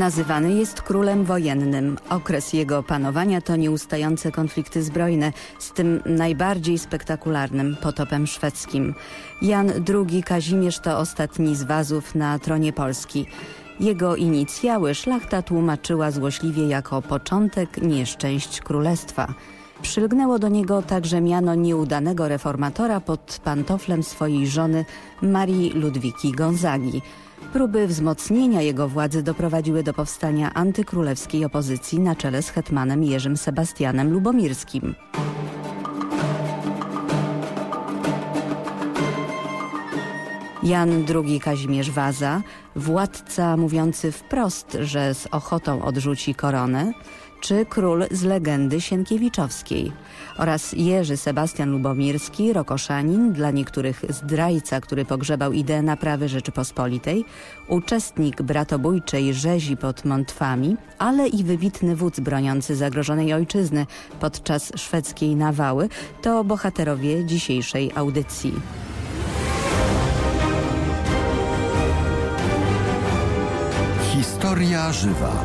Nazywany jest królem wojennym. Okres jego panowania to nieustające konflikty zbrojne, z tym najbardziej spektakularnym potopem szwedzkim. Jan II Kazimierz to ostatni z wazów na tronie Polski. Jego inicjały szlachta tłumaczyła złośliwie jako początek nieszczęść królestwa. Przylgnęło do niego także miano nieudanego reformatora pod pantoflem swojej żony Marii Ludwiki Gonzagi. Próby wzmocnienia jego władzy doprowadziły do powstania antykrólewskiej opozycji na czele z hetmanem Jerzym Sebastianem Lubomirskim. Jan II Kazimierz Waza, władca mówiący wprost, że z ochotą odrzuci koronę, czy król z legendy Sienkiewiczowskiej oraz Jerzy Sebastian Lubomirski, Rokoszanin, dla niektórych zdrajca, który pogrzebał ideę naprawy Rzeczypospolitej, uczestnik bratobójczej rzezi pod Montwami, ale i wybitny wódz broniący zagrożonej ojczyzny podczas szwedzkiej nawały, to bohaterowie dzisiejszej audycji. Historia żywa.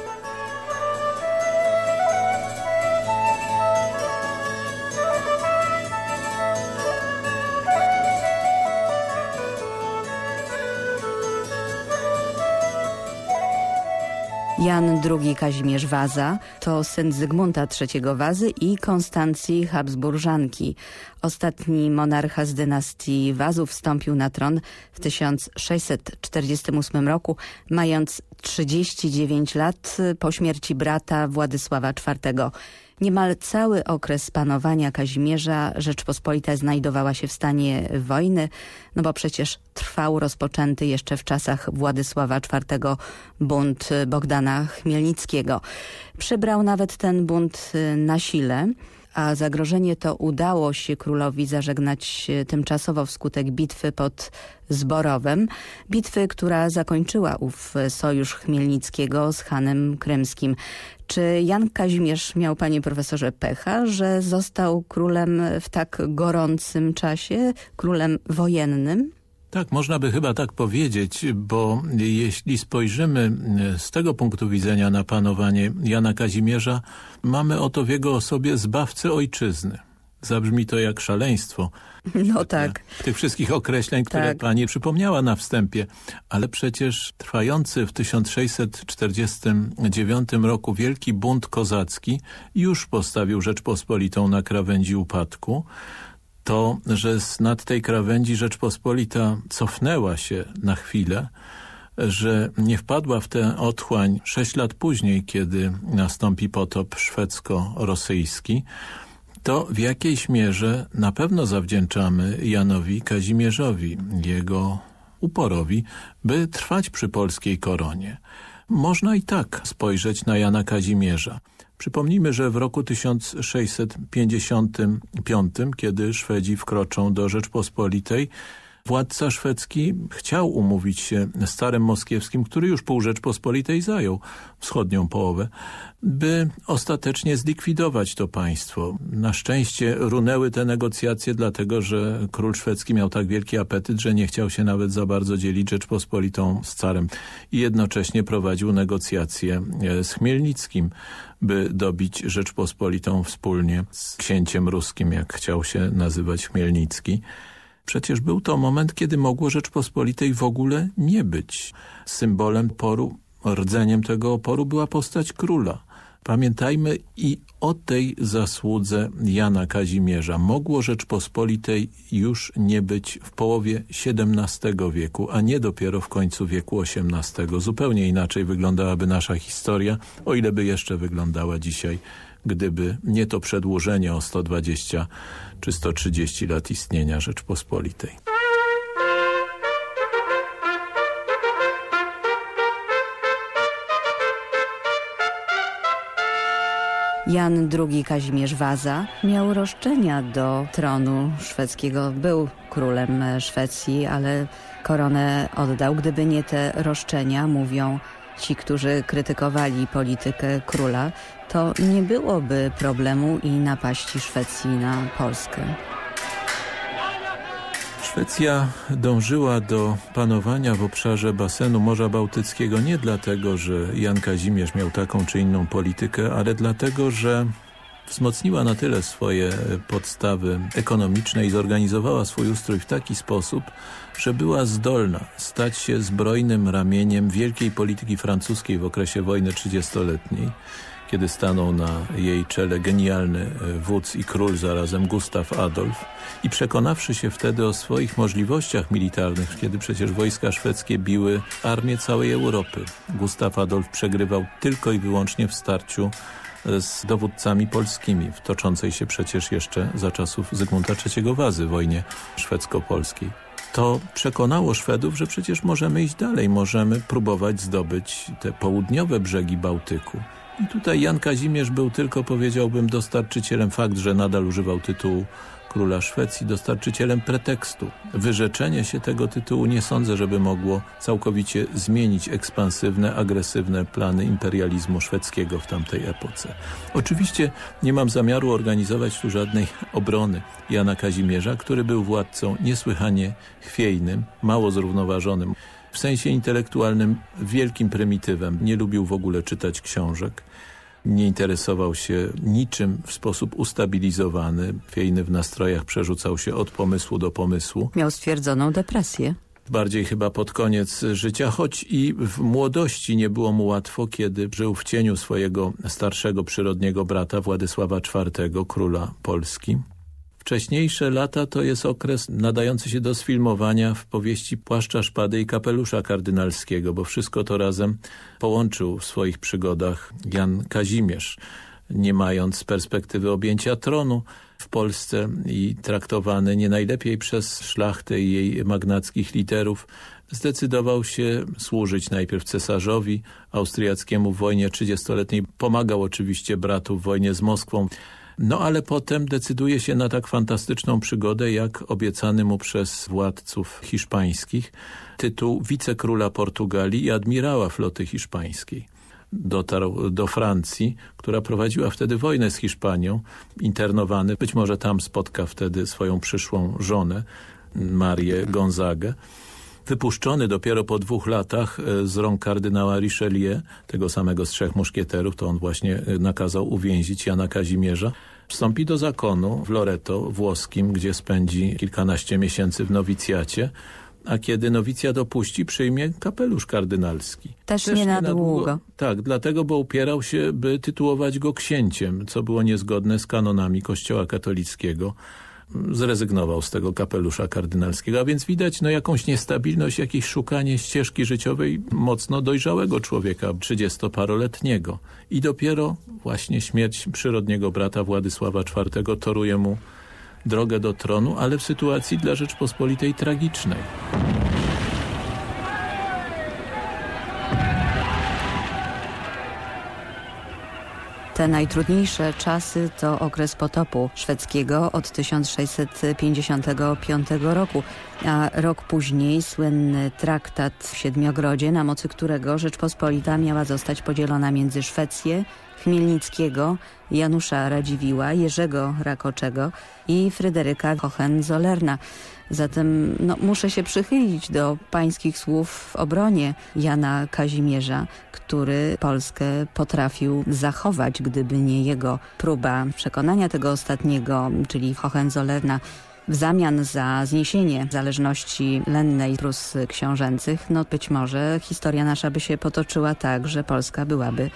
Jan II Kazimierz Waza to syn Zygmunta III Wazy i Konstancji Habsburżanki. Ostatni monarcha z dynastii Wazów wstąpił na tron w 1648 roku, mając 39 lat po śmierci brata Władysława IV. Niemal cały okres panowania Kazimierza Rzeczpospolita znajdowała się w stanie wojny, no bo przecież trwał rozpoczęty jeszcze w czasach Władysława IV bunt Bogdana Chmielnickiego. Przybrał nawet ten bunt na sile a zagrożenie to udało się królowi zażegnać tymczasowo wskutek bitwy pod Zborowem. Bitwy, która zakończyła ów sojusz Chmielnickiego z Hanem Krymskim. Czy Jan Kazimierz miał, panie profesorze, pecha, że został królem w tak gorącym czasie, królem wojennym? Tak, można by chyba tak powiedzieć, bo jeśli spojrzymy z tego punktu widzenia na panowanie Jana Kazimierza, mamy oto w jego osobie zbawcę ojczyzny. Zabrzmi to jak szaleństwo. No tak. Tych wszystkich określeń, które tak. pani przypomniała na wstępie. Ale przecież trwający w 1649 roku wielki bunt kozacki już postawił Rzeczpospolitą na krawędzi upadku to, że z nad tej krawędzi Rzeczpospolita cofnęła się na chwilę, że nie wpadła w tę otchłań sześć lat później, kiedy nastąpi potop szwedzko-rosyjski, to w jakiejś mierze na pewno zawdzięczamy Janowi Kazimierzowi, jego uporowi, by trwać przy polskiej koronie. Można i tak spojrzeć na Jana Kazimierza. Przypomnijmy, że w roku 1655, kiedy Szwedzi wkroczą do Rzeczpospolitej, Władca szwedzki chciał umówić się z Starym Moskiewskim, który już pół Rzeczpospolitej zajął, wschodnią połowę, by ostatecznie zlikwidować to państwo. Na szczęście runęły te negocjacje, dlatego że król szwedzki miał tak wielki apetyt, że nie chciał się nawet za bardzo dzielić Rzeczpospolitą z carem i jednocześnie prowadził negocjacje e, z Chmielnickim, by dobić Rzeczpospolitą wspólnie z księciem ruskim, jak chciał się nazywać Chmielnicki. Przecież był to moment, kiedy mogło Rzeczpospolitej w ogóle nie być. Symbolem poru, rdzeniem tego oporu była postać króla. Pamiętajmy i o tej zasłudze Jana Kazimierza. Mogło Rzeczpospolitej już nie być w połowie XVII wieku, a nie dopiero w końcu wieku XVIII. Zupełnie inaczej wyglądałaby nasza historia, o ile by jeszcze wyglądała dzisiaj, gdyby nie to przedłużenie o 120 czy 130 lat istnienia Rzeczpospolitej. Jan II Kazimierz Waza miał roszczenia do tronu szwedzkiego. Był królem Szwecji, ale koronę oddał. Gdyby nie te roszczenia, mówią ci, którzy krytykowali politykę króla, to nie byłoby problemu i napaści Szwecji na Polskę. Szwecja dążyła do panowania w obszarze basenu Morza Bałtyckiego nie dlatego, że Jan Kazimierz miał taką czy inną politykę, ale dlatego, że wzmocniła na tyle swoje podstawy ekonomiczne i zorganizowała swój ustrój w taki sposób, że była zdolna stać się zbrojnym ramieniem wielkiej polityki francuskiej w okresie wojny trzydziestoletniej kiedy stanął na jej czele genialny e, wódz i król zarazem Gustaw Adolf i przekonawszy się wtedy o swoich możliwościach militarnych, kiedy przecież wojska szwedzkie biły armię całej Europy. Gustaw Adolf przegrywał tylko i wyłącznie w starciu e, z dowódcami polskimi, w toczącej się przecież jeszcze za czasów Zygmunta III Wazy wojnie szwedzko-polskiej. To przekonało Szwedów, że przecież możemy iść dalej, możemy próbować zdobyć te południowe brzegi Bałtyku. I tutaj Jan Kazimierz był tylko, powiedziałbym, dostarczycielem, fakt, że nadal używał tytułu króla Szwecji, dostarczycielem pretekstu. Wyrzeczenie się tego tytułu nie sądzę, żeby mogło całkowicie zmienić ekspansywne, agresywne plany imperializmu szwedzkiego w tamtej epoce. Oczywiście nie mam zamiaru organizować tu żadnej obrony Jana Kazimierza, który był władcą niesłychanie chwiejnym, mało zrównoważonym w sensie intelektualnym wielkim prymitywem. Nie lubił w ogóle czytać książek. Nie interesował się niczym w sposób ustabilizowany. Wiejny w nastrojach przerzucał się od pomysłu do pomysłu. Miał stwierdzoną depresję bardziej chyba pod koniec życia, choć i w młodości nie było mu łatwo, kiedy żył w cieniu swojego starszego przyrodniego brata Władysława IV, króla Polski. Wcześniejsze lata to jest okres nadający się do sfilmowania w powieści Płaszcza Szpady i Kapelusza Kardynalskiego, bo wszystko to razem połączył w swoich przygodach Jan Kazimierz, nie mając perspektywy objęcia tronu w Polsce i traktowany nie najlepiej przez szlachtę i jej magnackich literów, zdecydował się służyć najpierw cesarzowi austriackiemu w wojnie trzydziestoletniej. Pomagał oczywiście bratu w wojnie z Moskwą. No ale potem decyduje się na tak fantastyczną przygodę, jak obiecany mu przez władców hiszpańskich tytuł wicekróla Portugalii i admirała floty hiszpańskiej. Dotarł do Francji, która prowadziła wtedy wojnę z Hiszpanią, internowany. Być może tam spotka wtedy swoją przyszłą żonę, Marię Gonzagę wypuszczony dopiero po dwóch latach e, z rąk kardynała Richelieu, tego samego z trzech muszkieterów, to on właśnie e, nakazał uwięzić Jana Kazimierza, wstąpi do zakonu w Loreto włoskim, gdzie spędzi kilkanaście miesięcy w nowicjacie, a kiedy nowicjat opuści, przyjmie kapelusz kardynalski. Też, Też nie, na długo. długo. Tak, dlatego, bo upierał się, by tytułować go księciem, co było niezgodne z kanonami kościoła katolickiego zrezygnował z tego kapelusza kardynalskiego, a więc widać no, jakąś niestabilność, jakieś szukanie ścieżki życiowej mocno dojrzałego człowieka, trzydziestoparoletniego. I dopiero właśnie śmierć przyrodniego brata Władysława IV toruje mu drogę do tronu, ale w sytuacji dla Rzeczpospolitej tragicznej. Te najtrudniejsze czasy to okres potopu szwedzkiego od 1655 roku, a rok później słynny traktat w Siedmiogrodzie, na mocy którego Rzeczpospolita miała zostać podzielona między Szwecję, Chmielnickiego, Janusza Radziwiła, Jerzego Rakoczego i Fryderyka Hohenzollerna. Zatem no, muszę się przychylić do pańskich słów w obronie Jana Kazimierza, który Polskę potrafił zachować, gdyby nie jego próba przekonania tego ostatniego, czyli Hohenzollerna, w zamian za zniesienie zależności lennej Prus książęcych, no być może historia nasza by się potoczyła tak, że Polska byłaby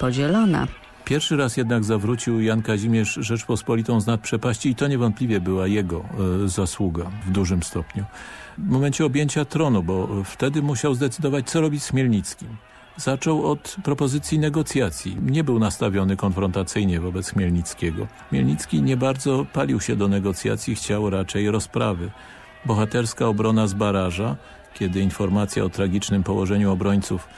podzielona. Pierwszy raz jednak zawrócił Jan Kazimierz Rzeczpospolitą z nad przepaści i to niewątpliwie była jego e, zasługa w dużym stopniu. W momencie objęcia tronu, bo wtedy musiał zdecydować, co robić z Chmielnickim. Zaczął od propozycji negocjacji. Nie był nastawiony konfrontacyjnie wobec Chmielnickiego. Chmielnicki nie bardzo palił się do negocjacji, chciał raczej rozprawy. Bohaterska obrona z baraża, kiedy informacja o tragicznym położeniu obrońców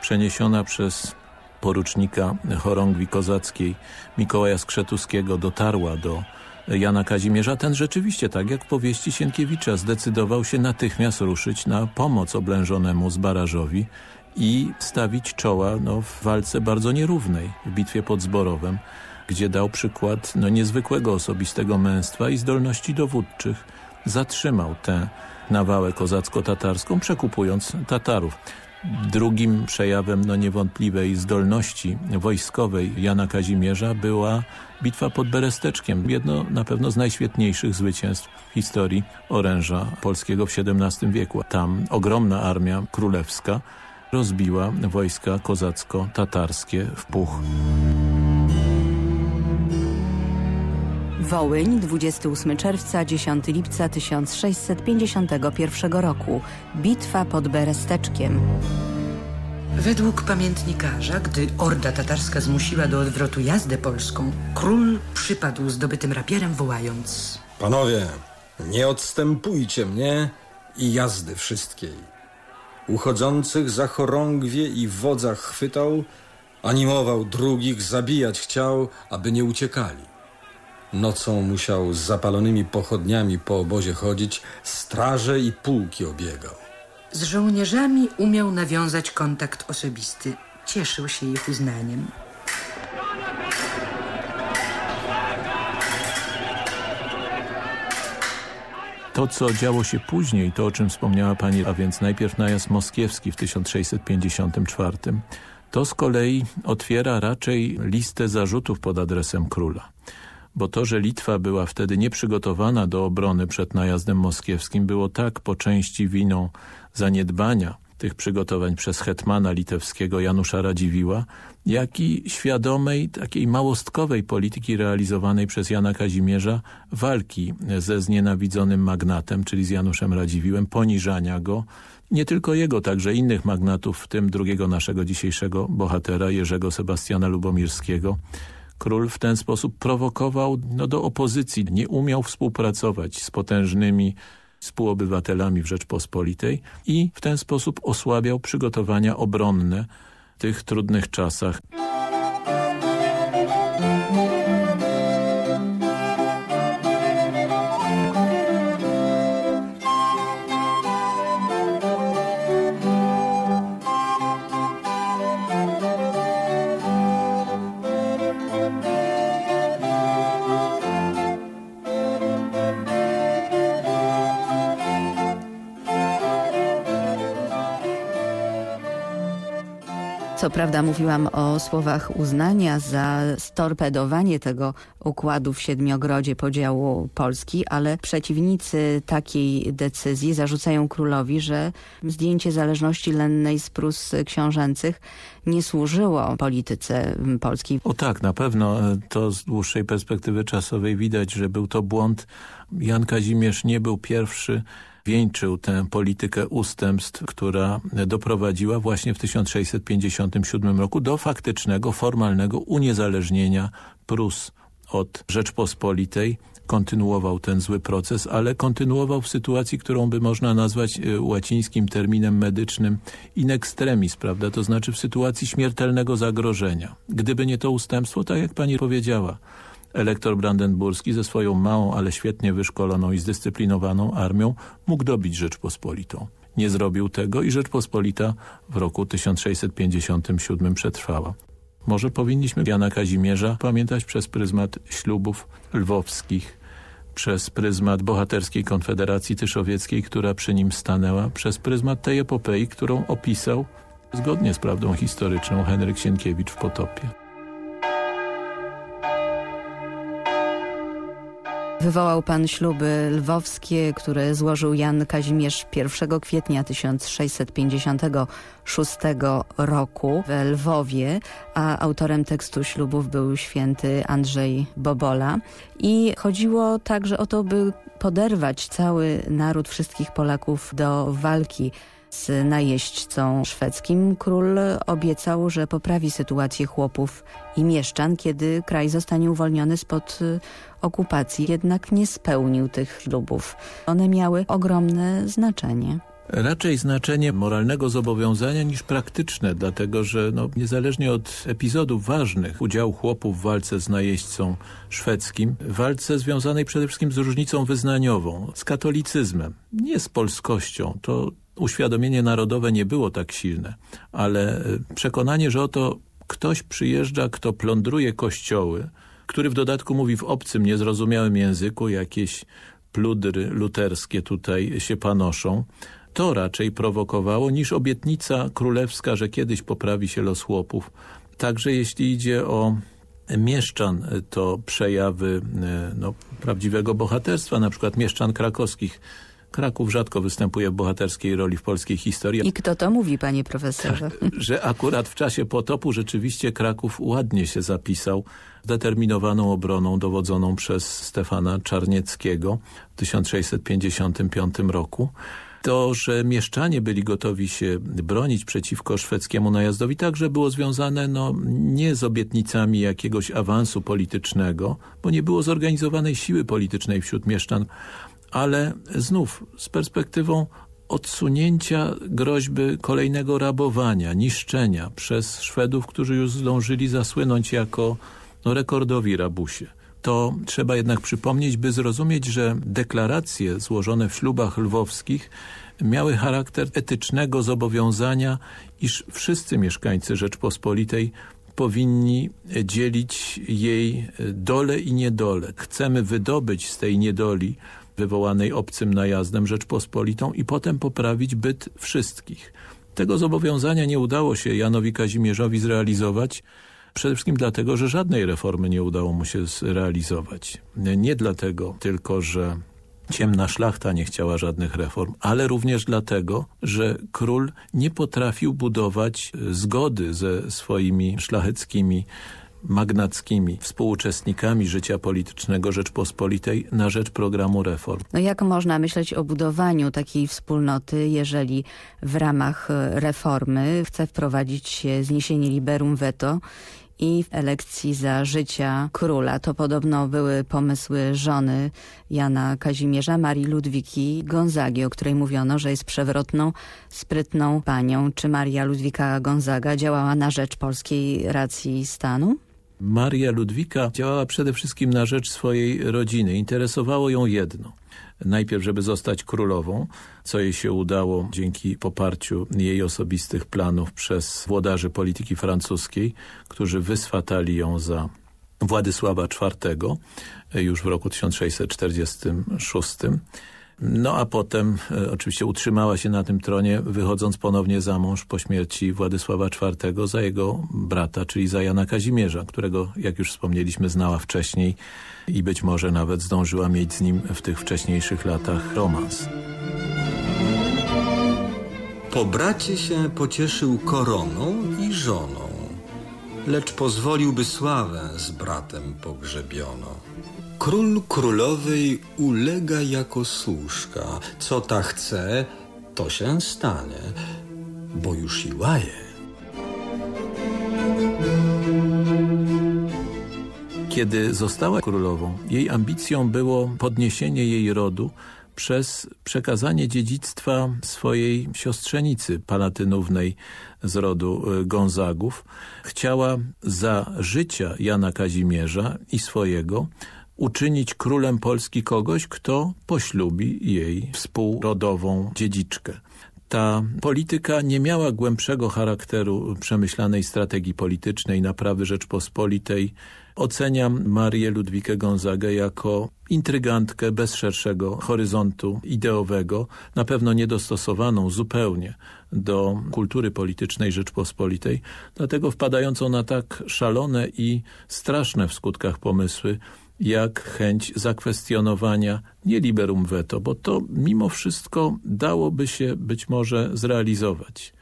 przeniesiona przez porucznika chorągwi kozackiej Mikołaja Skrzetuskiego dotarła do Jana Kazimierza, ten rzeczywiście, tak jak w powieści Sienkiewicza, zdecydował się natychmiast ruszyć na pomoc oblężonemu Zbarażowi i stawić czoła no, w walce bardzo nierównej, w bitwie pod Zborowem, gdzie dał przykład no, niezwykłego osobistego męstwa i zdolności dowódczych. Zatrzymał tę nawałę kozacko-tatarską, przekupując Tatarów. Drugim przejawem no, niewątpliwej zdolności wojskowej Jana Kazimierza była bitwa pod Beresteczkiem. Jedno na pewno z najświetniejszych zwycięstw w historii oręża polskiego w XVII wieku. Tam ogromna armia królewska rozbiła wojska kozacko-tatarskie w puch. Wołyń, 28 czerwca, 10 lipca 1651 roku. Bitwa pod Beresteczkiem. Według pamiętnikarza, gdy orda tatarska zmusiła do odwrotu jazdę polską, król przypadł zdobytym rapierem wołając Panowie, nie odstępujcie mnie i jazdy wszystkiej. Uchodzących za chorągwie i wodza chwytał, animował drugich, zabijać chciał, aby nie uciekali. Nocą musiał z zapalonymi pochodniami po obozie chodzić, straże i pułki obiegał. Z żołnierzami umiał nawiązać kontakt osobisty. Cieszył się ich uznaniem. To, co działo się później, to o czym wspomniała pani, a więc najpierw najazd moskiewski w 1654, to z kolei otwiera raczej listę zarzutów pod adresem króla bo to, że Litwa była wtedy nieprzygotowana do obrony przed najazdem moskiewskim było tak po części winą zaniedbania tych przygotowań przez hetmana litewskiego Janusza Radziwiła, jak i świadomej, takiej małostkowej polityki realizowanej przez Jana Kazimierza walki ze znienawidzonym magnatem, czyli z Januszem Radziwiłem, poniżania go, nie tylko jego, także innych magnatów, w tym drugiego naszego dzisiejszego bohatera, Jerzego Sebastiana Lubomirskiego, Król w ten sposób prowokował no, do opozycji, nie umiał współpracować z potężnymi współobywatelami w Rzeczpospolitej i w ten sposób osłabiał przygotowania obronne w tych trudnych czasach. Co prawda mówiłam o słowach uznania za storpedowanie tego układu w Siedmiogrodzie podziału Polski, ale przeciwnicy takiej decyzji zarzucają królowi, że zdjęcie zależności lennej z Prus książęcych nie służyło polityce polskiej. O tak, na pewno to z dłuższej perspektywy czasowej widać, że był to błąd. Jan Kazimierz nie był pierwszy wieńczył tę politykę ustępstw, która doprowadziła właśnie w 1657 roku do faktycznego, formalnego uniezależnienia Prus od Rzeczpospolitej. Kontynuował ten zły proces, ale kontynuował w sytuacji, którą by można nazwać y, łacińskim terminem medycznym in extremis, prawda? To znaczy w sytuacji śmiertelnego zagrożenia. Gdyby nie to ustępstwo, tak jak pani powiedziała, Elektor brandenburski ze swoją małą, ale świetnie wyszkoloną i zdyscyplinowaną armią mógł dobić Rzeczpospolitą. Nie zrobił tego i Rzeczpospolita w roku 1657 przetrwała. Może powinniśmy Jana Kazimierza pamiętać przez pryzmat ślubów lwowskich, przez pryzmat bohaterskiej Konfederacji Tyszowieckiej, która przy nim stanęła, przez pryzmat tej epopei, którą opisał zgodnie z prawdą historyczną Henryk Sienkiewicz w Potopie. Wywołał pan śluby lwowskie, które złożył Jan Kazimierz 1 kwietnia 1656 roku w Lwowie, a autorem tekstu ślubów był święty Andrzej Bobola. I chodziło także o to, by poderwać cały naród wszystkich Polaków do walki z najeźdźcą szwedzkim. Król obiecał, że poprawi sytuację chłopów i mieszczan, kiedy kraj zostanie uwolniony spod y, okupacji. Jednak nie spełnił tych ślubów. One miały ogromne znaczenie. Raczej znaczenie moralnego zobowiązania niż praktyczne, dlatego że no, niezależnie od epizodów ważnych, udziału chłopów w walce z najeźdźcą szwedzkim, walce związanej przede wszystkim z różnicą wyznaniową, z katolicyzmem, nie z polskością, to uświadomienie narodowe nie było tak silne, ale przekonanie, że oto ktoś przyjeżdża, kto plądruje kościoły, który w dodatku mówi w obcym, niezrozumiałym języku, jakieś pludry luterskie tutaj się panoszą, to raczej prowokowało niż obietnica królewska, że kiedyś poprawi się los chłopów. Także jeśli idzie o mieszczan, to przejawy e, no, prawdziwego bohaterstwa, na przykład mieszczan krakowskich, Kraków rzadko występuje w bohaterskiej roli w polskiej historii. I kto to mówi, panie profesorze? Tak, że akurat w czasie potopu rzeczywiście Kraków ładnie się zapisał zdeterminowaną obroną dowodzoną przez Stefana Czarnieckiego w 1655 roku. To, że mieszczanie byli gotowi się bronić przeciwko szwedzkiemu najazdowi, także było związane no, nie z obietnicami jakiegoś awansu politycznego, bo nie było zorganizowanej siły politycznej wśród mieszczan, ale znów z perspektywą odsunięcia groźby kolejnego rabowania, niszczenia przez Szwedów, którzy już zdążyli zasłynąć jako no, rekordowi rabusie. To trzeba jednak przypomnieć, by zrozumieć, że deklaracje złożone w ślubach lwowskich miały charakter etycznego zobowiązania, iż wszyscy mieszkańcy Rzeczpospolitej powinni dzielić jej dole i niedole. Chcemy wydobyć z tej niedoli wywołanej obcym najazdem Rzeczpospolitą i potem poprawić byt wszystkich. Tego zobowiązania nie udało się Janowi Kazimierzowi zrealizować, przede wszystkim dlatego, że żadnej reformy nie udało mu się zrealizować. Nie dlatego tylko, że ciemna szlachta nie chciała żadnych reform, ale również dlatego, że król nie potrafił budować zgody ze swoimi szlacheckimi magnackimi współuczestnikami życia politycznego Rzeczpospolitej na rzecz programu reform. No jak można myśleć o budowaniu takiej wspólnoty, jeżeli w ramach reformy chce wprowadzić zniesienie liberum veto i elekcji za życia króla. To podobno były pomysły żony Jana Kazimierza, Marii Ludwiki Gonzagi, o której mówiono, że jest przewrotną, sprytną panią. Czy Maria Ludwika Gonzaga działała na rzecz polskiej racji stanu? Maria Ludwika działała przede wszystkim na rzecz swojej rodziny. Interesowało ją jedno. Najpierw, żeby zostać królową, co jej się udało dzięki poparciu jej osobistych planów przez włodarzy polityki francuskiej, którzy wyswatali ją za Władysława IV już w roku 1646. No a potem e, oczywiście utrzymała się na tym tronie, wychodząc ponownie za mąż po śmierci Władysława IV za jego brata, czyli za Jana Kazimierza, którego, jak już wspomnieliśmy, znała wcześniej i być może nawet zdążyła mieć z nim w tych wcześniejszych latach romans. Po bracie się pocieszył koroną i żoną, lecz pozwoliłby sławę z bratem pogrzebiono. Król królowej ulega jako służka. Co ta chce, to się stanie, bo już i łaje. Kiedy została królową, jej ambicją było podniesienie jej rodu przez przekazanie dziedzictwa swojej siostrzenicy palatynównej z rodu y, Gonzagów. Chciała za życia Jana Kazimierza i swojego uczynić królem Polski kogoś, kto poślubi jej współrodową dziedziczkę. Ta polityka nie miała głębszego charakteru przemyślanej strategii politycznej naprawy Rzeczpospolitej. Oceniam Marię Ludwikę Gonzagę jako intrygantkę bez szerszego horyzontu ideowego, na pewno niedostosowaną zupełnie do kultury politycznej Rzeczpospolitej, dlatego wpadającą na tak szalone i straszne w skutkach pomysły, jak chęć zakwestionowania nie liberum veto, bo to mimo wszystko dałoby się być może zrealizować,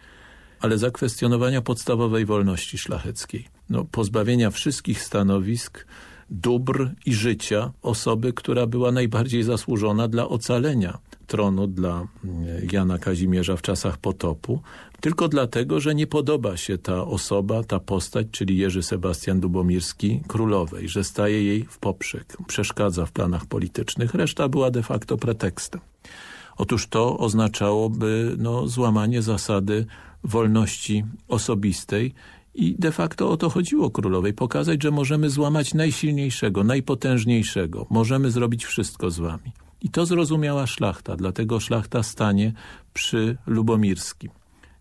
ale zakwestionowania podstawowej wolności szlacheckiej, no, pozbawienia wszystkich stanowisk, dóbr i życia osoby, która była najbardziej zasłużona dla ocalenia tronu dla mm, Jana Kazimierza w czasach potopu, tylko dlatego, że nie podoba się ta osoba, ta postać, czyli Jerzy Sebastian Dubomirski królowej, że staje jej w poprzek, przeszkadza w planach politycznych. Reszta była de facto pretekstem. Otóż to oznaczałoby no, złamanie zasady wolności osobistej i de facto o to chodziło królowej, pokazać, że możemy złamać najsilniejszego, najpotężniejszego, możemy zrobić wszystko z wami. I to zrozumiała szlachta, dlatego szlachta stanie przy Lubomirskim.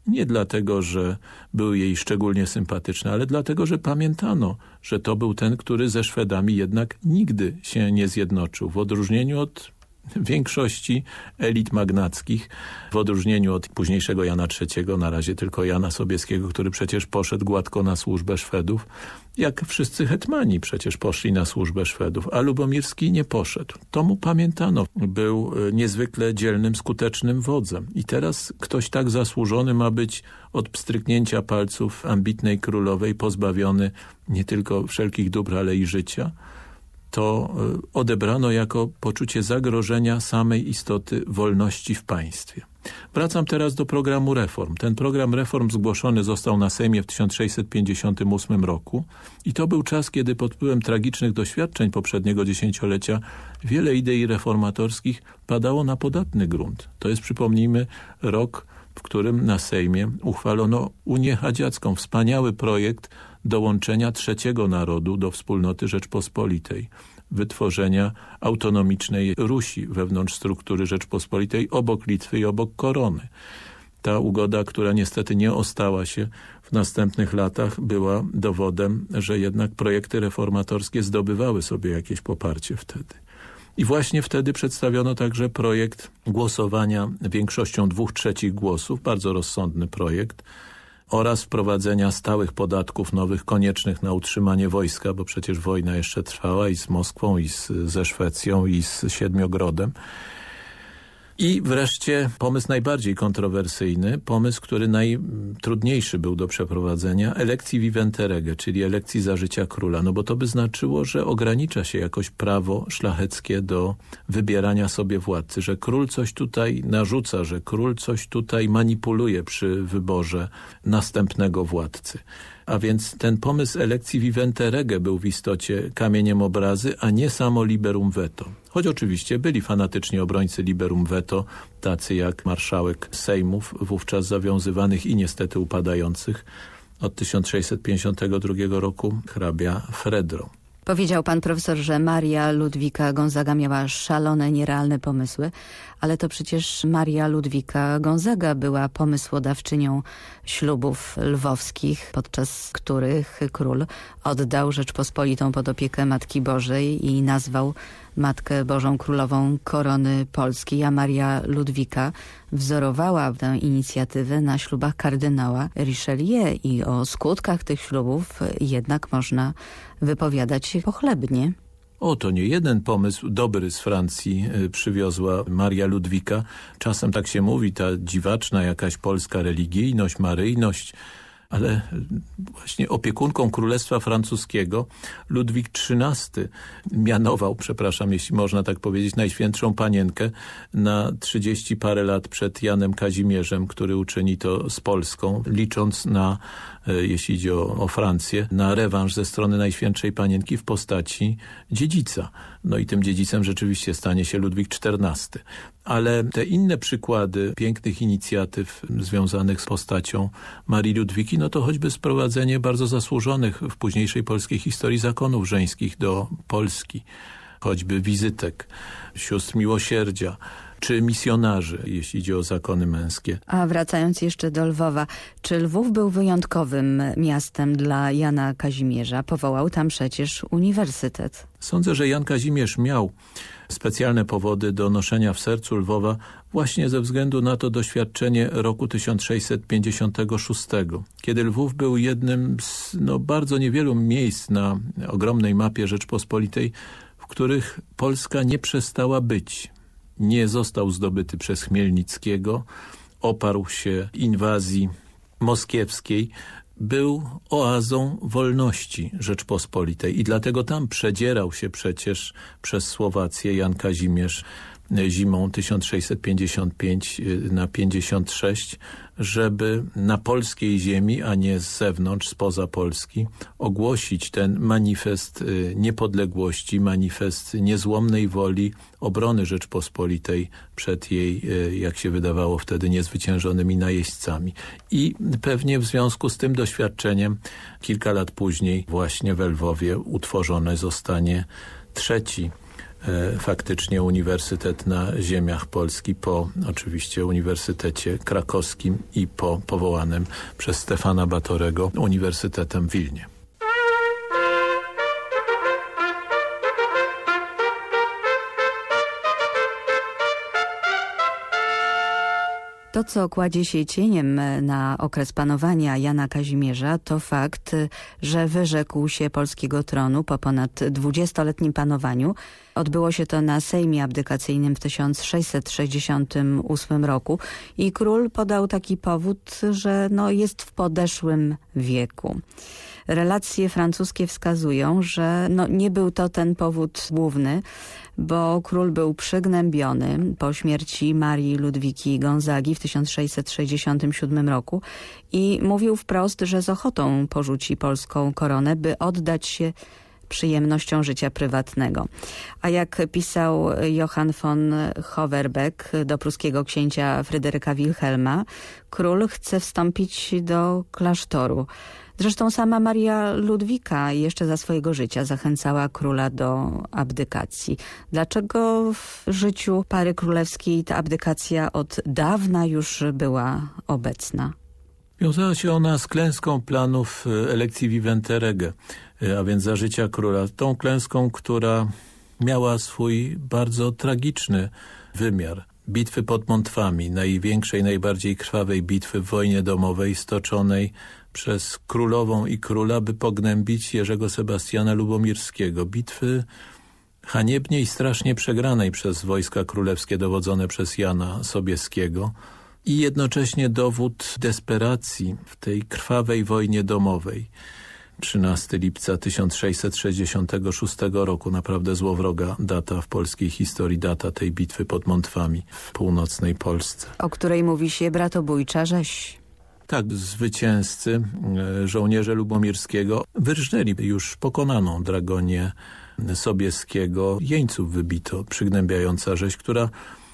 Nie dlatego, że był jej szczególnie sympatyczny, ale dlatego, że pamiętano, że to był ten, który ze Szwedami jednak nigdy się nie zjednoczył. W odróżnieniu od większości elit magnackich, w odróżnieniu od późniejszego Jana III, na razie tylko Jana Sobieskiego, który przecież poszedł gładko na służbę Szwedów, jak wszyscy hetmani przecież poszli na służbę Szwedów, a Lubomirski nie poszedł. To mu pamiętano. Był e, niezwykle dzielnym, skutecznym wodzem. I teraz ktoś tak zasłużony ma być od pstryknięcia palców ambitnej królowej pozbawiony nie tylko wszelkich dóbr, ale i życia to e, odebrano jako poczucie zagrożenia samej istoty wolności w państwie. Wracam teraz do programu reform. Ten program reform zgłoszony został na Sejmie w 1658 roku i to był czas, kiedy pod wpływem tragicznych doświadczeń poprzedniego dziesięciolecia wiele idei reformatorskich padało na podatny grunt. To jest, przypomnijmy, rok, w którym na Sejmie uchwalono Unię Hadziacką, wspaniały projekt dołączenia trzeciego narodu do wspólnoty Rzeczpospolitej, wytworzenia autonomicznej Rusi wewnątrz struktury Rzeczpospolitej obok Litwy i obok Korony. Ta ugoda, która niestety nie ostała się w następnych latach, była dowodem, że jednak projekty reformatorskie zdobywały sobie jakieś poparcie wtedy. I właśnie wtedy przedstawiono także projekt głosowania większością dwóch trzecich głosów, bardzo rozsądny projekt, oraz wprowadzenia stałych podatków nowych koniecznych na utrzymanie wojska, bo przecież wojna jeszcze trwała i z Moskwą, i z, ze Szwecją, i z Siedmiogrodem. I wreszcie pomysł najbardziej kontrowersyjny, pomysł, który najtrudniejszy był do przeprowadzenia, elekcji viventerege, czyli elekcji za życia króla. No bo to by znaczyło, że ogranicza się jakoś prawo szlacheckie do wybierania sobie władcy, że król coś tutaj narzuca, że król coś tutaj manipuluje przy wyborze następnego władcy. A więc ten pomysł elekcji vivente rege był w istocie kamieniem obrazy, a nie samo liberum veto. Choć oczywiście byli fanatyczni obrońcy liberum veto, tacy jak marszałek Sejmów, wówczas zawiązywanych i niestety upadających od 1652 roku hrabia Fredro. Powiedział pan profesor, że Maria Ludwika Gonzaga miała szalone, nierealne pomysły, ale to przecież Maria Ludwika Gonzaga była pomysłodawczynią ślubów lwowskich, podczas których król oddał Rzeczpospolitą pod opiekę Matki Bożej i nazwał Matkę Bożą Królową Korony Polskiej, a Maria Ludwika wzorowała tę inicjatywę na ślubach kardynała Richelieu i o skutkach tych ślubów jednak można wypowiadać się pochlebnie. O, to nie jeden pomysł dobry z Francji y, przywiozła Maria Ludwika. Czasem tak się mówi, ta dziwaczna jakaś polska religijność, maryjność, ale właśnie opiekunką Królestwa Francuskiego Ludwik XIII mianował, przepraszam, jeśli można tak powiedzieć, Najświętszą Panienkę na trzydzieści parę lat przed Janem Kazimierzem, który uczyni to z Polską, licząc na jeśli idzie o, o Francję, na rewanż ze strony Najświętszej Panienki w postaci dziedzica. No i tym dziedzicem rzeczywiście stanie się Ludwik XIV. Ale te inne przykłady pięknych inicjatyw związanych z postacią Marii Ludwiki, no to choćby sprowadzenie bardzo zasłużonych w późniejszej polskiej historii zakonów żeńskich do Polski, choćby wizytek, sióstr miłosierdzia, czy misjonarzy, jeśli idzie o zakony męskie. A wracając jeszcze do Lwowa, czy Lwów był wyjątkowym miastem dla Jana Kazimierza? Powołał tam przecież uniwersytet. Sądzę, że Jan Kazimierz miał specjalne powody do noszenia w sercu Lwowa właśnie ze względu na to doświadczenie roku 1656, kiedy Lwów był jednym z no, bardzo niewielu miejsc na ogromnej mapie Rzeczpospolitej, w których Polska nie przestała być nie został zdobyty przez Chmielnickiego, oparł się inwazji moskiewskiej, był oazą wolności Rzeczpospolitej i dlatego tam przedzierał się przecież przez Słowację Jan Kazimierz zimą 1655 na 56 żeby na polskiej ziemi, a nie z zewnątrz, spoza Polski, ogłosić ten manifest y, niepodległości, manifest niezłomnej woli obrony Rzeczpospolitej przed jej, y, jak się wydawało wtedy, niezwyciężonymi najeźdźcami. I pewnie w związku z tym doświadczeniem kilka lat później właśnie w Lwowie utworzone zostanie trzeci faktycznie uniwersytet na ziemiach Polski po oczywiście Uniwersytecie Krakowskim i po powołanym przez Stefana Batorego Uniwersytetem w Wilnie. To, co kładzie się cieniem na okres panowania Jana Kazimierza, to fakt, że wyrzekł się polskiego tronu po ponad dwudziestoletnim panowaniu. Odbyło się to na Sejmie Abdykacyjnym w 1668 roku i król podał taki powód, że no jest w podeszłym wieku. Relacje francuskie wskazują, że no nie był to ten powód główny, bo król był przygnębiony po śmierci Marii Ludwiki Gonzagi w 1667 roku i mówił wprost, że z ochotą porzuci polską koronę, by oddać się przyjemnością życia prywatnego. A jak pisał Johann von Hoverbeck do pruskiego księcia Fryderyka Wilhelma, król chce wstąpić do klasztoru. Zresztą sama Maria Ludwika jeszcze za swojego życia zachęcała króla do abdykacji. Dlaczego w życiu pary królewskiej ta abdykacja od dawna już była obecna? Wiązała się ona z klęską planów e, elekcji Vivente Rege, e, a więc za życia króla. Tą klęską, która miała swój bardzo tragiczny wymiar. Bitwy pod Montwami, największej, najbardziej krwawej bitwy w wojnie domowej stoczonej przez królową i króla, by pognębić Jerzego Sebastiana Lubomirskiego. Bitwy haniebnie i strasznie przegranej przez wojska królewskie dowodzone przez Jana Sobieskiego i jednocześnie dowód desperacji w tej krwawej wojnie domowej. 13 lipca 1666 roku, naprawdę złowroga data w polskiej historii, data tej bitwy pod Montwami w północnej Polsce. O której mówi się bratobójcza rzeź. Tak, zwycięzcy, e, żołnierze Lubomirskiego wyrżnęli już pokonaną dragonię Sobieskiego. Jeńców wybito, przygnębiająca rzeź, która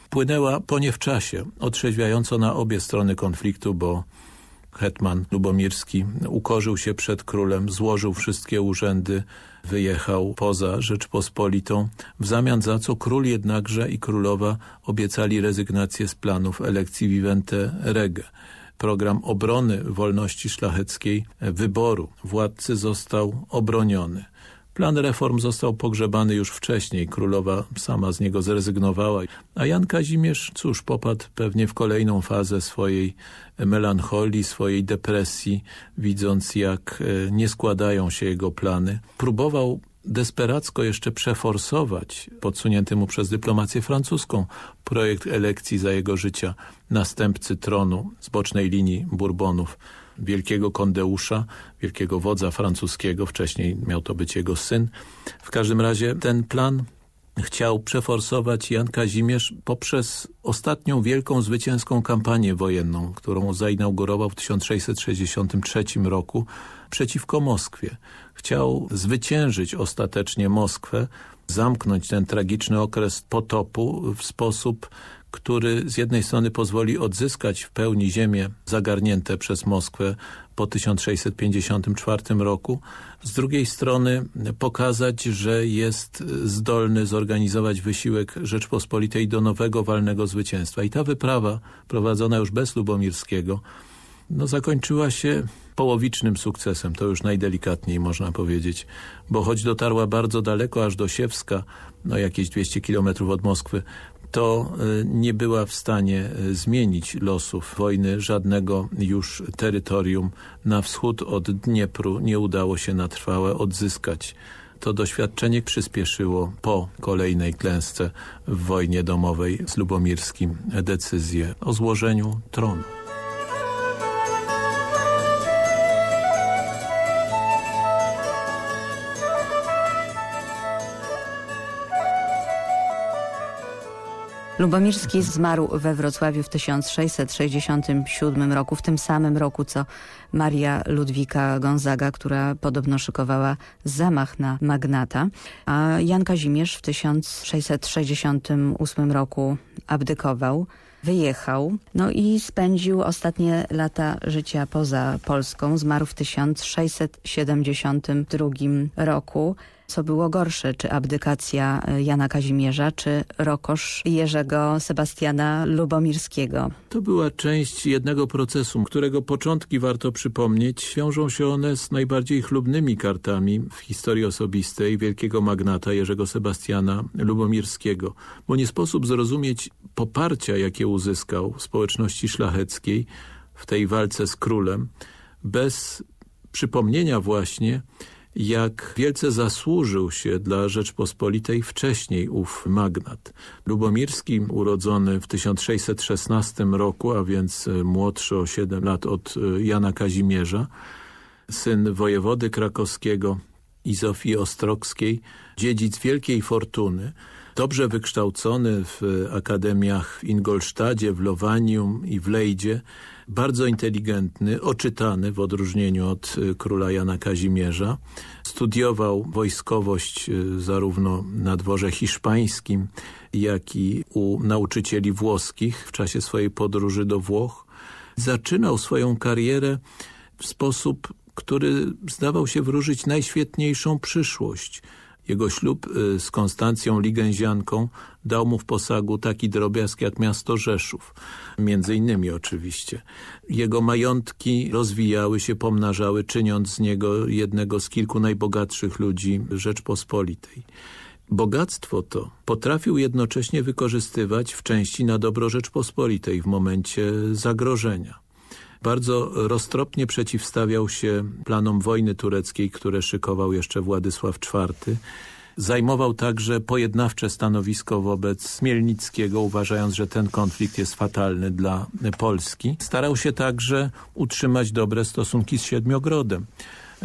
płynęła po nie w czasie, otrzeźwiająco na obie strony konfliktu, bo hetman lubomirski ukorzył się przed królem, złożył wszystkie urzędy, wyjechał poza Rzeczpospolitą, w zamian za co król jednakże i królowa obiecali rezygnację z planów elekcji Vivente Rege program obrony wolności szlacheckiej wyboru władcy został obroniony. Plan reform został pogrzebany już wcześniej, królowa sama z niego zrezygnowała, a Jan Kazimierz, cóż, popadł pewnie w kolejną fazę swojej melancholii, swojej depresji, widząc jak e, nie składają się jego plany. Próbował desperacko jeszcze przeforsować podsunięty mu przez dyplomację francuską projekt elekcji za jego życia następcy tronu z bocznej linii Bourbonów wielkiego kondeusza, wielkiego wodza francuskiego, wcześniej miał to być jego syn. W każdym razie ten plan chciał przeforsować Jan Kazimierz poprzez ostatnią wielką zwycięską kampanię wojenną, którą zainaugurował w 1663 roku przeciwko Moskwie. Chciał zwyciężyć ostatecznie Moskwę, zamknąć ten tragiczny okres potopu w sposób, który z jednej strony pozwoli odzyskać w pełni ziemię zagarnięte przez Moskwę po 1654 roku, z drugiej strony pokazać, że jest zdolny zorganizować wysiłek Rzeczpospolitej do nowego walnego zwycięstwa. I ta wyprawa prowadzona już bez Lubomirskiego no, zakończyła się połowicznym sukcesem, to już najdelikatniej można powiedzieć, bo choć dotarła bardzo daleko, aż do Siewska, no jakieś 200 kilometrów od Moskwy, to e, nie była w stanie e, zmienić losów wojny. Żadnego już terytorium na wschód od Dniepru nie udało się na trwałe odzyskać. To doświadczenie przyspieszyło po kolejnej klęsce w wojnie domowej z Lubomirskim decyzję o złożeniu tronu. Lubomirski zmarł we Wrocławiu w 1667 roku, w tym samym roku co Maria Ludwika Gonzaga, która podobno szykowała zamach na magnata. A Jan Kazimierz w 1668 roku abdykował wyjechał, no i spędził ostatnie lata życia poza Polską. Zmarł w 1672 roku. Co było gorsze, czy abdykacja e, Jana Kazimierza, czy rokosz Jerzego Sebastiana Lubomirskiego. To była część jednego procesu, którego początki warto przypomnieć. Wiążą się one z najbardziej chlubnymi kartami w historii osobistej wielkiego magnata Jerzego Sebastiana Lubomirskiego, bo nie sposób zrozumieć poparcia, jakie uzyskał społeczności szlacheckiej w tej walce z królem, bez przypomnienia właśnie, jak wielce zasłużył się dla Rzeczpospolitej wcześniej ów magnat. Lubomirski, urodzony w 1616 roku, a więc młodszy o 7 lat od e, Jana Kazimierza, syn wojewody krakowskiego i Zofii Ostrockiej, dziedzic wielkiej fortuny, dobrze wykształcony w akademiach w Ingolsztadzie, w Lowanium i w Lejdzie, bardzo inteligentny, oczytany w odróżnieniu od y, króla Jana Kazimierza. Studiował wojskowość y, zarówno na dworze hiszpańskim, jak i u nauczycieli włoskich w czasie swojej podróży do Włoch. Zaczynał swoją karierę w sposób, który zdawał się wróżyć najświetniejszą przyszłość – jego ślub y, z Konstancją Ligęzianką dał mu w posagu taki drobiazg jak miasto Rzeszów. Między innymi oczywiście. Jego majątki rozwijały się, pomnażały, czyniąc z niego jednego z kilku najbogatszych ludzi Rzeczpospolitej. Bogactwo to potrafił jednocześnie wykorzystywać w części na dobro Rzeczpospolitej w momencie zagrożenia bardzo roztropnie przeciwstawiał się planom wojny tureckiej, które szykował jeszcze Władysław IV. Zajmował także pojednawcze stanowisko wobec Smielnickiego, uważając, że ten konflikt jest fatalny dla Polski. Starał się także utrzymać dobre stosunki z Siedmiogrodem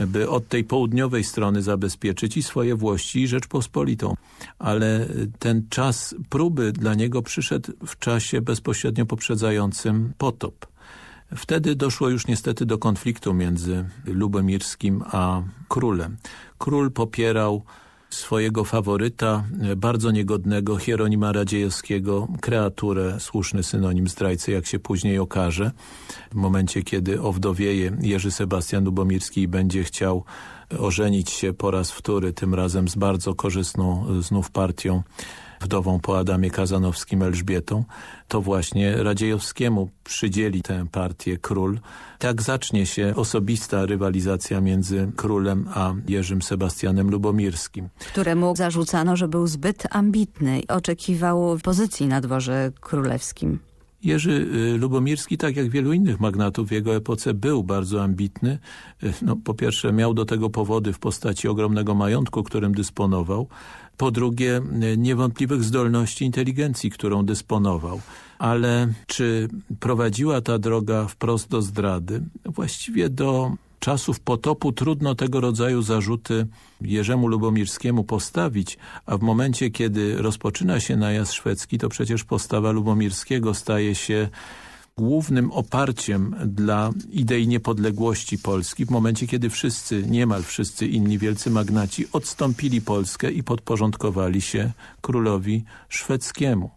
by od tej południowej strony zabezpieczyć i swoje włości i Rzeczpospolitą. Ale ten czas próby dla niego przyszedł w czasie bezpośrednio poprzedzającym potop. Wtedy doszło już niestety do konfliktu między Lubemirskim a królem. Król popierał swojego faworyta, bardzo niegodnego Hieronima Radziejowskiego, kreaturę, słuszny synonim zdrajcy, jak się później okaże. W momencie, kiedy owdowieje Jerzy Sebastian Lubomirski i będzie chciał ożenić się po raz wtóry, tym razem z bardzo korzystną znów partią wdową po Adamie Kazanowskim Elżbietą, to właśnie Radziejowskiemu przydzieli tę partię król. Tak zacznie się osobista rywalizacja między królem a Jerzym Sebastianem Lubomirskim. Któremu zarzucano, że był zbyt ambitny. Oczekiwał pozycji na dworze królewskim. Jerzy y, Lubomirski, tak jak wielu innych magnatów w jego epoce, był bardzo ambitny. Y, no, po pierwsze miał do tego powody w postaci ogromnego majątku, którym dysponował, po drugie niewątpliwych zdolności inteligencji, którą dysponował. Ale czy prowadziła ta droga wprost do zdrady? Właściwie do czasów potopu trudno tego rodzaju zarzuty Jerzemu Lubomirskiemu postawić, a w momencie, kiedy rozpoczyna się najazd szwedzki, to przecież postawa Lubomirskiego staje się głównym oparciem dla idei niepodległości Polski w momencie, kiedy wszyscy, niemal wszyscy inni wielcy magnaci odstąpili Polskę i podporządkowali się królowi szwedzkiemu.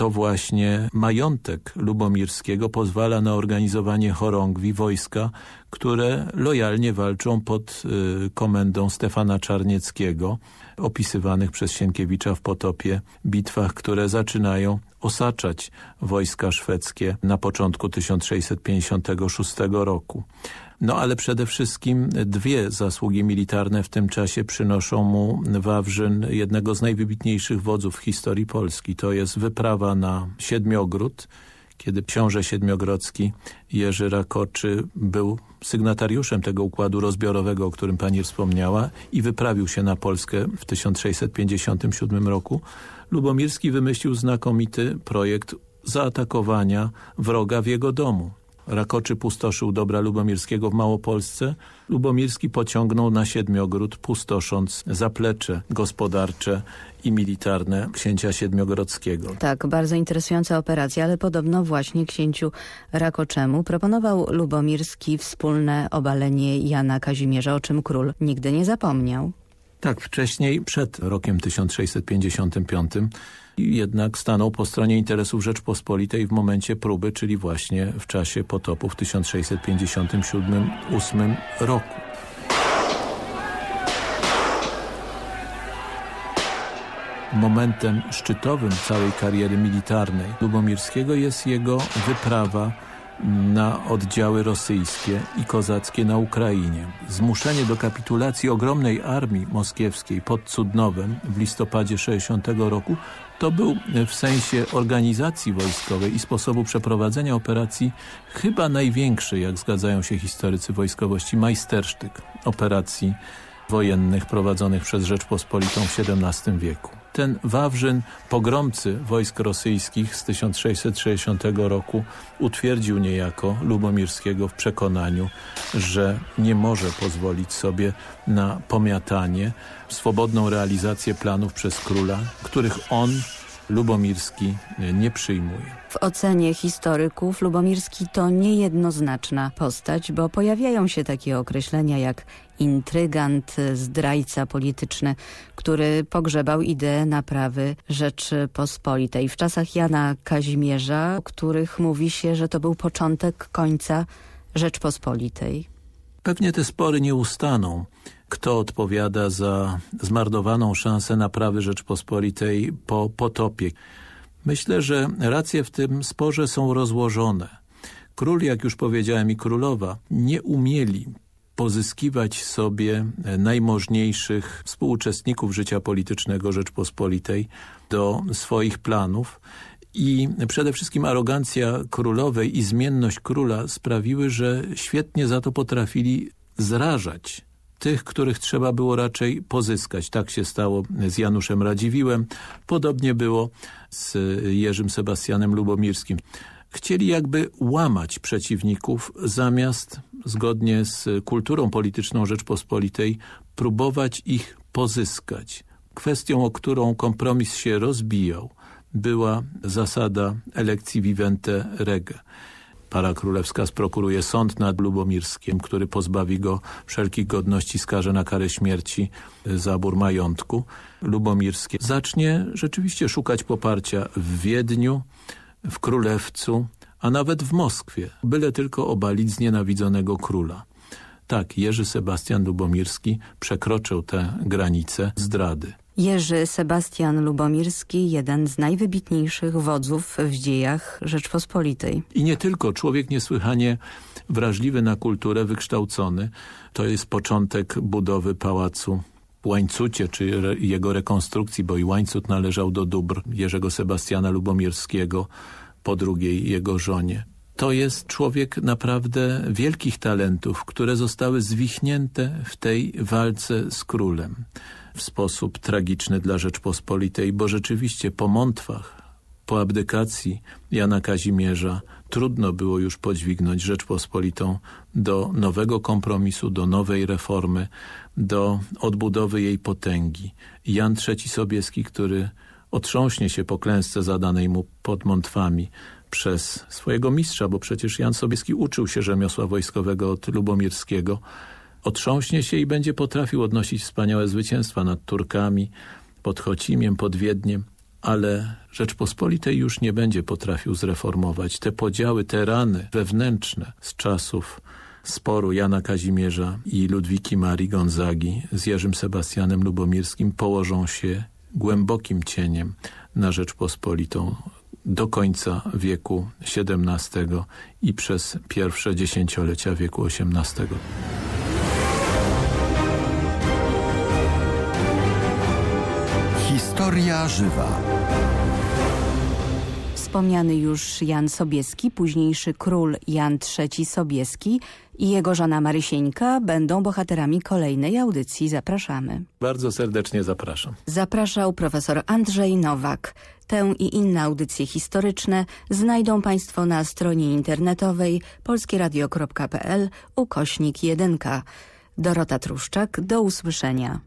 To właśnie majątek Lubomirskiego pozwala na organizowanie chorągwi wojska, które lojalnie walczą pod y, komendą Stefana Czarnieckiego, opisywanych przez Sienkiewicza w Potopie, bitwach, które zaczynają osaczać wojska szwedzkie na początku 1656 roku. No ale przede wszystkim dwie zasługi militarne w tym czasie przynoszą mu Wawrzyn jednego z najwybitniejszych wodzów w historii Polski. To jest wyprawa na Siedmiogród, kiedy książę siedmiogrodzki Jerzy Rakoczy był sygnatariuszem tego układu rozbiorowego, o którym pani wspomniała i wyprawił się na Polskę w 1657 roku. Lubomirski wymyślił znakomity projekt zaatakowania wroga w jego domu. Rakoczy pustoszył dobra Lubomirskiego w Małopolsce. Lubomirski pociągnął na Siedmiogród, pustosząc zaplecze gospodarcze i militarne księcia Siedmiogrodzkiego. Tak, bardzo interesująca operacja, ale podobno właśnie księciu Rakoczemu proponował Lubomirski wspólne obalenie Jana Kazimierza, o czym król nigdy nie zapomniał. Tak, wcześniej, przed rokiem 1655 jednak stanął po stronie interesów Rzeczpospolitej w momencie próby, czyli właśnie w czasie potopu w 1657-8 roku. momentem szczytowym całej kariery militarnej Lubomirskiego jest jego wyprawa na oddziały rosyjskie i kozackie na Ukrainie. Zmuszenie do kapitulacji ogromnej armii moskiewskiej pod Cudnowem w listopadzie 60 roku to był w sensie organizacji wojskowej i sposobu przeprowadzenia operacji chyba największy, jak zgadzają się historycy wojskowości, majstersztyk operacji wojennych prowadzonych przez Rzeczpospolitą w XVII wieku. Ten Wawrzyn, pogromcy wojsk rosyjskich z 1660 roku utwierdził niejako Lubomirskiego w przekonaniu, że nie może pozwolić sobie na pomiatanie, swobodną realizację planów przez króla, których on Lubomirski nie przyjmuje. W ocenie historyków Lubomirski to niejednoznaczna postać, bo pojawiają się takie określenia jak intrygant, zdrajca polityczny, który pogrzebał ideę naprawy Rzeczypospolitej. W czasach Jana Kazimierza, o których mówi się, że to był początek końca Rzeczpospolitej. Pewnie te spory nie ustaną. Kto odpowiada za zmarnowaną szansę naprawy Rzeczpospolitej po potopie? Myślę, że racje w tym sporze są rozłożone. Król, jak już powiedziałem, i królowa nie umieli pozyskiwać sobie najmożniejszych współuczestników życia politycznego Rzeczpospolitej do swoich planów i przede wszystkim arogancja królowej i zmienność króla sprawiły, że świetnie za to potrafili zrażać tych, których trzeba było raczej pozyskać. Tak się stało z Januszem Radziwiłem, podobnie było z Jerzym Sebastianem Lubomirskim. Chcieli jakby łamać przeciwników, zamiast zgodnie z kulturą polityczną Rzeczpospolitej próbować ich pozyskać. Kwestią, o którą kompromis się rozbijał, była zasada elekcji vivente rege. Para królewska sprokuruje sąd nad Lubomirskiem, który pozbawi go wszelkich godności, skaże na karę śmierci, zabór majątku. Lubomirskie zacznie rzeczywiście szukać poparcia w Wiedniu, w Królewcu, a nawet w Moskwie, byle tylko obalić znienawidzonego króla. Tak, Jerzy Sebastian Lubomirski przekroczył tę granicę zdrady. Jerzy Sebastian Lubomirski, jeden z najwybitniejszych wodzów w dziejach Rzeczpospolitej. I nie tylko, człowiek niesłychanie wrażliwy na kulturę, wykształcony. To jest początek budowy pałacu Łańcucie, czy jego rekonstrukcji, bo i Łańcut należał do dóbr Jerzego Sebastiana Lubomirskiego, po drugiej jego żonie. To jest człowiek naprawdę wielkich talentów, które zostały zwichnięte w tej walce z królem w sposób tragiczny dla Rzeczpospolitej, bo rzeczywiście po mątwach, po abdykacji Jana Kazimierza trudno było już podźwignąć Rzeczpospolitą do nowego kompromisu, do nowej reformy, do odbudowy jej potęgi. Jan III Sobieski, który otrząśnie się po klęsce zadanej mu pod Montwami przez swojego mistrza, bo przecież Jan Sobieski uczył się rzemiosła wojskowego od Lubomirskiego, otrząśnie się i będzie potrafił odnosić wspaniałe zwycięstwa nad Turkami, pod Chocimiem, pod Wiedniem, ale Rzeczpospolitej już nie będzie potrafił zreformować. Te podziały, te rany wewnętrzne z czasów sporu Jana Kazimierza i Ludwiki Marii Gonzagi z Jerzym Sebastianem Lubomirskim położą się głębokim cieniem na Rzeczpospolitą do końca wieku XVII i przez pierwsze dziesięciolecia wieku XVIII. Historia żywa. Wspomniany już Jan Sobieski, późniejszy król Jan III Sobieski i jego żona Marysieńka będą bohaterami kolejnej audycji. Zapraszamy. Bardzo serdecznie zapraszam. Zapraszał profesor Andrzej Nowak. Tę i inne audycje historyczne znajdą Państwo na stronie internetowej polskieradio.pl ukośnik 1. Dorota Truszczak, do usłyszenia.